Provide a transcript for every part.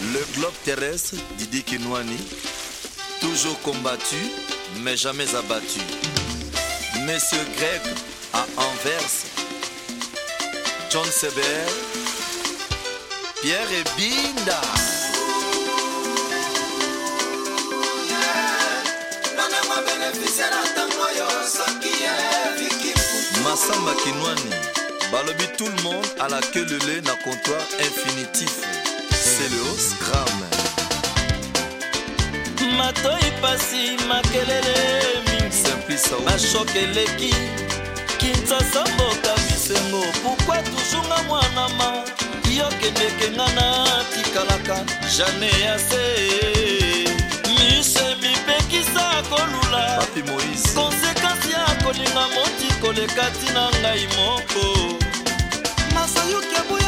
Le globe terrestre, Didi Kinoani, toujours combattu, mais jamais abattu. Monsieur Greg à Anvers, John Seber, Pierre et Binda. Massamba Kinwani, balobi tout le monde à la queue lait na comptoir infinitif. marcelo scram matoi pasi makelele mingimashoke eleki kinsasa mboka bisengo pourkui tujunga mwana ma yokendekenga na tikalaka jane ya se mise mipekisa kolula konsekansi ya kolinga moti koleka ntina ngai moko masayuki abuya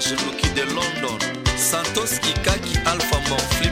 Serge Loki de London, Santos Kikaki Alpha Morphe.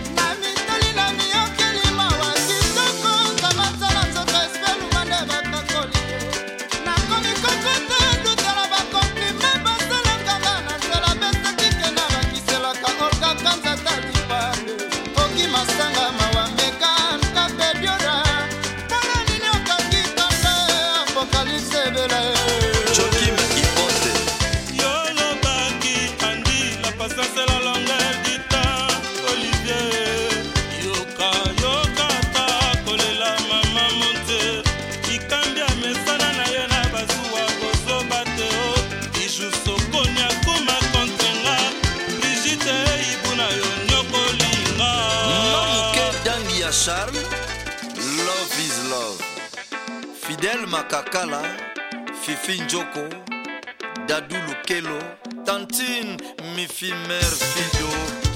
Charles, Love is Love. Fidel Makakala, Fifi Njoko, Dadou Lukelo, Tantine, Mifi Mère Fido.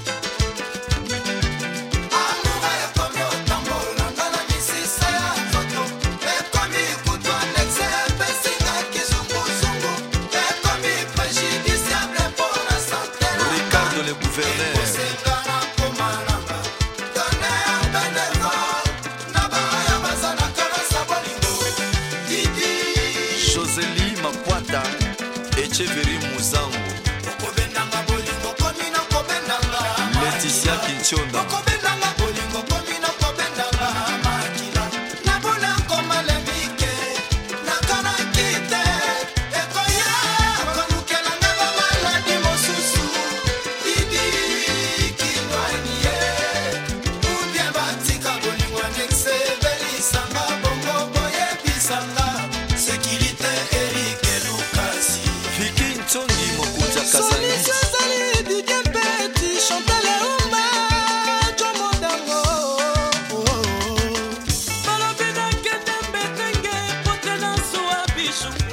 cheveri muzango leticia kinchonda It's